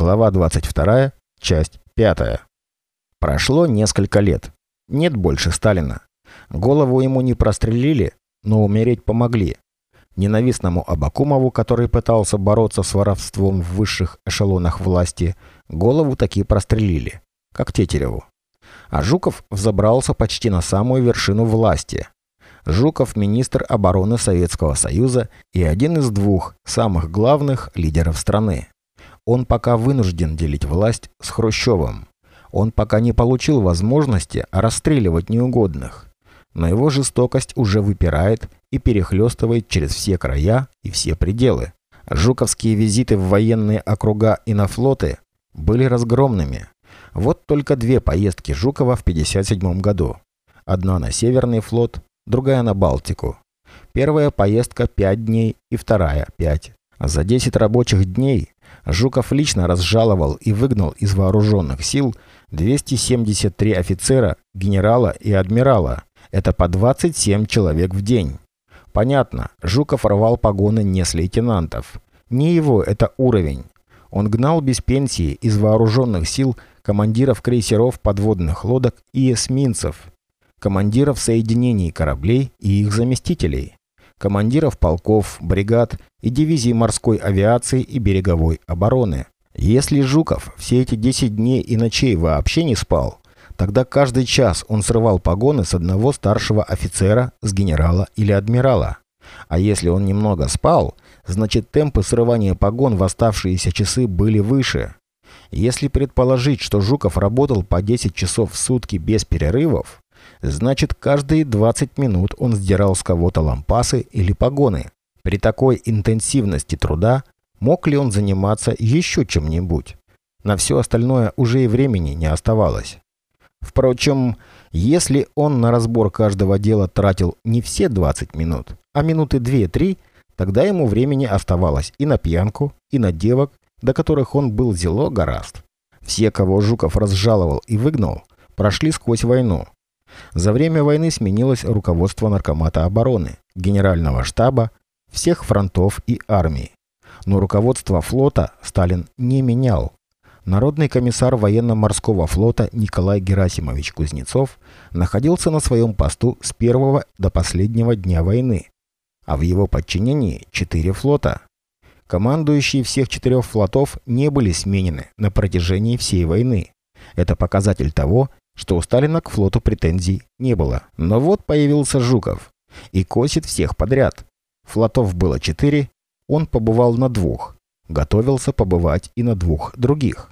Глава 22, часть 5. Прошло несколько лет. Нет больше Сталина. Голову ему не прострелили, но умереть помогли. Ненавистному Абакумову, который пытался бороться с воровством в высших эшелонах власти, голову таки прострелили, как Тетереву. А Жуков взобрался почти на самую вершину власти. Жуков – министр обороны Советского Союза и один из двух самых главных лидеров страны. Он пока вынужден делить власть с Хрущевым. Он пока не получил возможности расстреливать неугодных. Но его жестокость уже выпирает и перехлестывает через все края и все пределы. Жуковские визиты в военные округа и на флоты были разгромными. Вот только две поездки Жукова в 1957 году. Одна на Северный флот, другая на Балтику. Первая поездка 5 дней и вторая 5. А за 10 рабочих дней Жуков лично разжаловал и выгнал из вооруженных сил 273 офицера, генерала и адмирала. Это по 27 человек в день. Понятно, Жуков рвал погоны не с лейтенантов. Не его это уровень. Он гнал без пенсии из вооруженных сил командиров крейсеров подводных лодок и эсминцев, командиров соединений кораблей и их заместителей, командиров полков, бригад и дивизий морской авиации и береговой обороны. Если Жуков все эти 10 дней и ночей вообще не спал, тогда каждый час он срывал погоны с одного старшего офицера, с генерала или адмирала. А если он немного спал, значит темпы срывания погон в оставшиеся часы были выше. Если предположить, что Жуков работал по 10 часов в сутки без перерывов, значит каждые 20 минут он сдирал с кого-то лампасы или погоны. При такой интенсивности труда мог ли он заниматься еще чем-нибудь? На все остальное уже и времени не оставалось. Впрочем, если он на разбор каждого дела тратил не все 20 минут, а минуты 2-3, тогда ему времени оставалось и на пьянку, и на девок, до которых он был зело гораст. Все, кого Жуков разжаловал и выгнал, прошли сквозь войну. За время войны сменилось руководство Наркомата обороны, Генерального штаба, всех фронтов и армий. Но руководство флота Сталин не менял. Народный комиссар военно-морского флота Николай Герасимович Кузнецов находился на своем посту с первого до последнего дня войны, а в его подчинении четыре флота. Командующие всех четырех флотов не были сменены на протяжении всей войны. Это показатель того, что у Сталина к флоту претензий не было. Но вот появился Жуков и косит всех подряд. Флотов было четыре, он побывал на двух. Готовился побывать и на двух других.